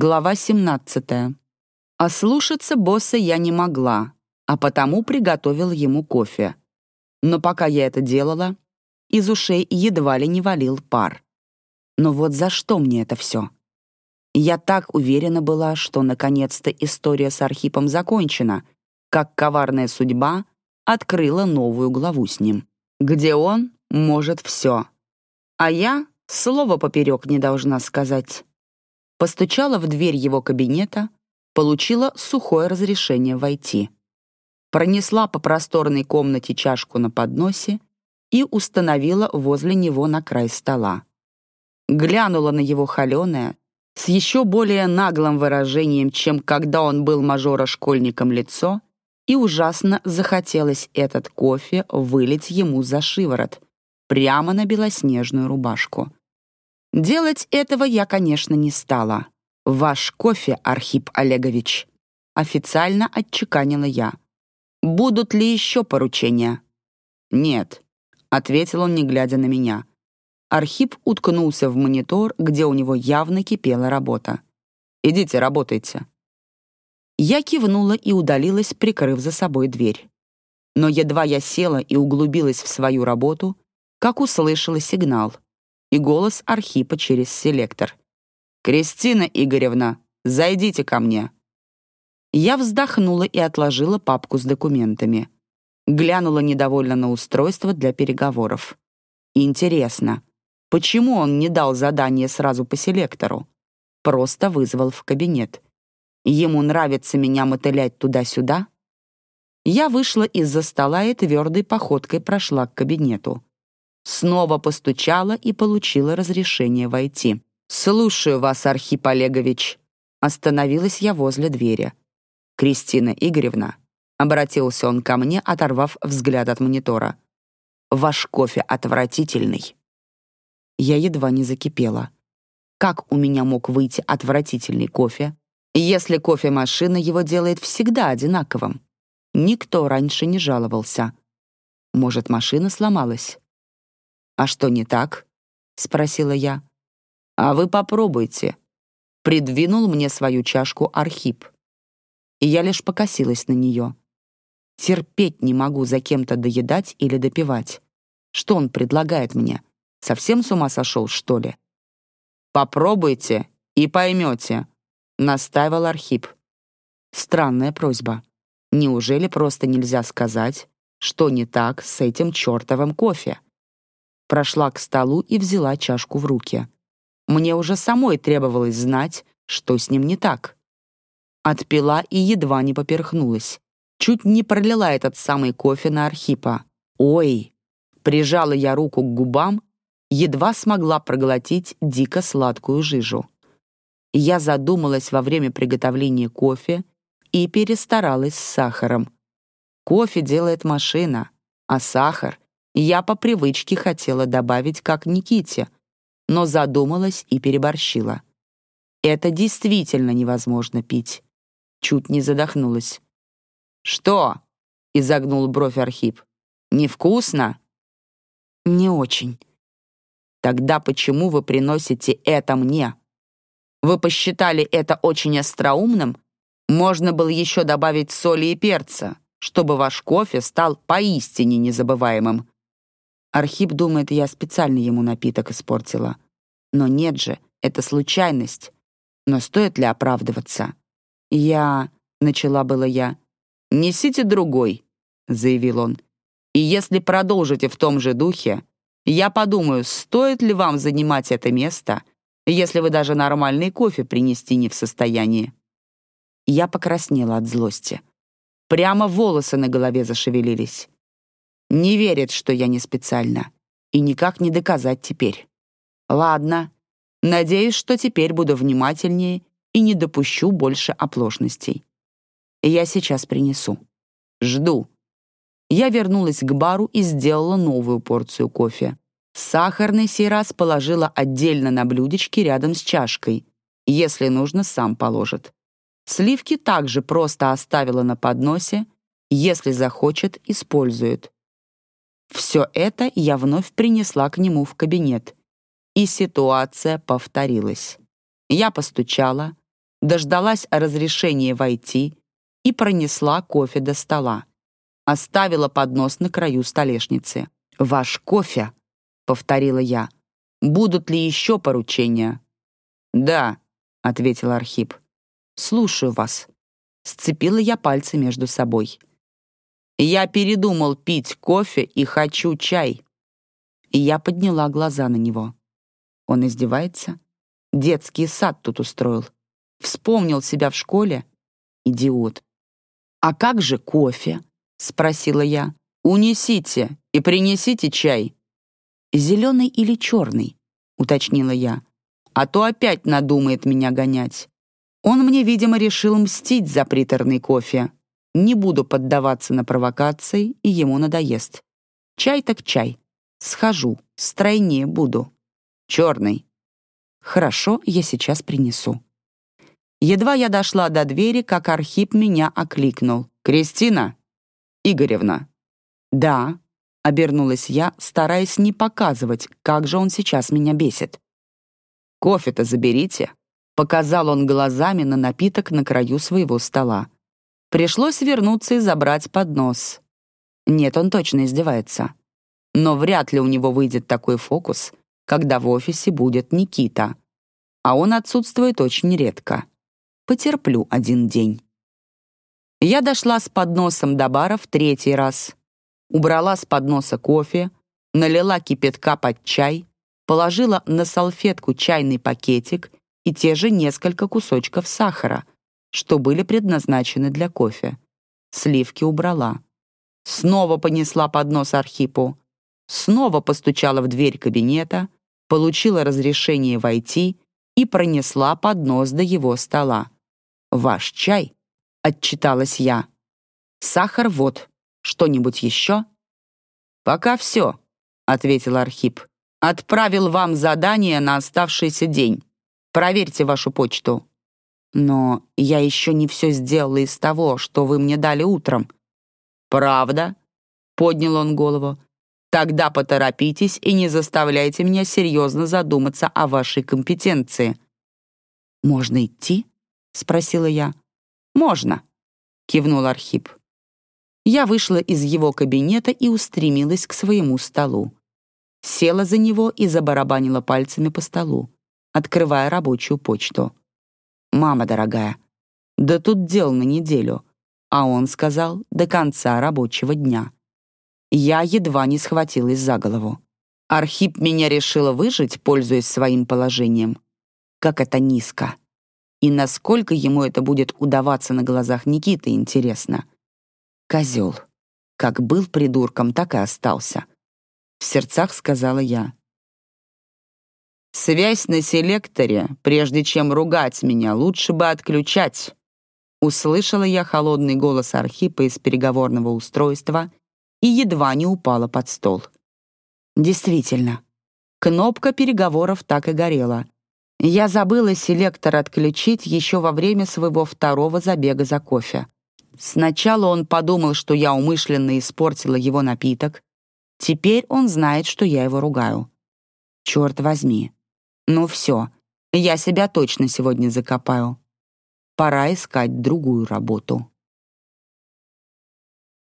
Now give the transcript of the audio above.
Глава 17. Ослушаться босса я не могла, а потому приготовил ему кофе. Но пока я это делала, из ушей едва ли не валил пар. Но вот за что мне это все? Я так уверена была, что наконец-то история с Архипом закончена, как коварная судьба открыла новую главу с ним, где он может все. А я слова поперек не должна сказать постучала в дверь его кабинета, получила сухое разрешение войти. Пронесла по просторной комнате чашку на подносе и установила возле него на край стола. Глянула на его холеное, с еще более наглым выражением, чем когда он был мажора-школьником лицо, и ужасно захотелось этот кофе вылить ему за шиворот, прямо на белоснежную рубашку. Делать этого я, конечно, не стала. «Ваш кофе, Архип Олегович», — официально отчеканила я. «Будут ли еще поручения?» «Нет», — ответил он, не глядя на меня. Архип уткнулся в монитор, где у него явно кипела работа. «Идите, работайте». Я кивнула и удалилась, прикрыв за собой дверь. Но едва я села и углубилась в свою работу, как услышала сигнал — и голос Архипа через селектор. «Кристина Игоревна, зайдите ко мне». Я вздохнула и отложила папку с документами. Глянула недовольно на устройство для переговоров. Интересно, почему он не дал задание сразу по селектору? Просто вызвал в кабинет. Ему нравится меня мотылять туда-сюда? Я вышла из-за стола и твердой походкой прошла к кабинету. Снова постучала и получила разрешение войти. «Слушаю вас, Архип Олегович». Остановилась я возле двери. «Кристина Игоревна», — обратился он ко мне, оторвав взгляд от монитора. «Ваш кофе отвратительный». Я едва не закипела. Как у меня мог выйти отвратительный кофе, если кофемашина его делает всегда одинаковым? Никто раньше не жаловался. Может, машина сломалась? «А что не так?» — спросила я. «А вы попробуйте». Придвинул мне свою чашку Архип. И я лишь покосилась на нее. Терпеть не могу за кем-то доедать или допивать. Что он предлагает мне? Совсем с ума сошел, что ли? «Попробуйте и поймете», — настаивал Архип. Странная просьба. Неужели просто нельзя сказать, что не так с этим чертовым кофе? Прошла к столу и взяла чашку в руки. Мне уже самой требовалось знать, что с ним не так. Отпила и едва не поперхнулась. Чуть не пролила этот самый кофе на Архипа. «Ой!» Прижала я руку к губам, едва смогла проглотить дико сладкую жижу. Я задумалась во время приготовления кофе и перестаралась с сахаром. Кофе делает машина, а сахар я по привычке хотела добавить как Никите, но задумалась и переборщила. Это действительно невозможно пить. Чуть не задохнулась. «Что?» — изогнул бровь Архип. «Невкусно?» «Не очень». «Тогда почему вы приносите это мне? Вы посчитали это очень остроумным? Можно было еще добавить соли и перца, чтобы ваш кофе стал поистине незабываемым. Архип думает, я специально ему напиток испортила. Но нет же, это случайность. Но стоит ли оправдываться? Я... Начала было я. «Несите другой», — заявил он. «И если продолжите в том же духе, я подумаю, стоит ли вам занимать это место, если вы даже нормальный кофе принести не в состоянии». Я покраснела от злости. Прямо волосы на голове зашевелились. Не верит, что я не специально. И никак не доказать теперь. Ладно. Надеюсь, что теперь буду внимательнее и не допущу больше оплошностей. Я сейчас принесу. Жду. Я вернулась к бару и сделала новую порцию кофе. Сахарный сей раз положила отдельно на блюдечке рядом с чашкой. Если нужно, сам положит. Сливки также просто оставила на подносе. Если захочет, использует. Все это я вновь принесла к нему в кабинет. И ситуация повторилась. Я постучала, дождалась разрешения войти и пронесла кофе до стола. Оставила поднос на краю столешницы. «Ваш кофе», — повторила я. «Будут ли еще поручения?» «Да», — ответил Архип. «Слушаю вас». Сцепила я пальцы между собой. «Я передумал пить кофе и хочу чай». И я подняла глаза на него. Он издевается? Детский сад тут устроил. Вспомнил себя в школе? Идиот. «А как же кофе?» — спросила я. «Унесите и принесите чай». «Зеленый или черный?» — уточнила я. «А то опять надумает меня гонять. Он мне, видимо, решил мстить за приторный кофе. Не буду поддаваться на провокации, и ему надоест. Чай так чай. Схожу, стройнее буду. Черный. Хорошо, я сейчас принесу. Едва я дошла до двери, как Архип меня окликнул. «Кристина? Игоревна?» «Да», — обернулась я, стараясь не показывать, как же он сейчас меня бесит. «Кофе-то заберите», — показал он глазами на напиток на краю своего стола. Пришлось вернуться и забрать поднос. Нет, он точно издевается. Но вряд ли у него выйдет такой фокус, когда в офисе будет Никита. А он отсутствует очень редко. Потерплю один день. Я дошла с подносом до бара в третий раз. Убрала с подноса кофе, налила кипятка под чай, положила на салфетку чайный пакетик и те же несколько кусочков сахара, что были предназначены для кофе. Сливки убрала. Снова понесла поднос Архипу. Снова постучала в дверь кабинета, получила разрешение войти и пронесла поднос до его стола. «Ваш чай», — отчиталась я. «Сахар вот. Что-нибудь еще?» «Пока все», — ответил Архип. «Отправил вам задание на оставшийся день. Проверьте вашу почту». «Но я еще не все сделала из того, что вы мне дали утром». «Правда?» — поднял он голову. «Тогда поторопитесь и не заставляйте меня серьезно задуматься о вашей компетенции». «Можно идти?» — спросила я. «Можно», — кивнул Архип. Я вышла из его кабинета и устремилась к своему столу. Села за него и забарабанила пальцами по столу, открывая рабочую почту. «Мама дорогая, да тут дел на неделю», а он сказал «до конца рабочего дня». Я едва не схватилась за голову. Архип меня решила выжить, пользуясь своим положением. Как это низко. И насколько ему это будет удаваться на глазах Никиты, интересно. Козел. Как был придурком, так и остался. В сердцах сказала я. «Связь на селекторе, прежде чем ругать меня, лучше бы отключать». Услышала я холодный голос Архипа из переговорного устройства и едва не упала под стол. Действительно, кнопка переговоров так и горела — я забыла селектор отключить еще во время своего второго забега за кофе. Сначала он подумал, что я умышленно испортила его напиток. Теперь он знает, что я его ругаю. Черт возьми. Ну все, я себя точно сегодня закопаю. Пора искать другую работу.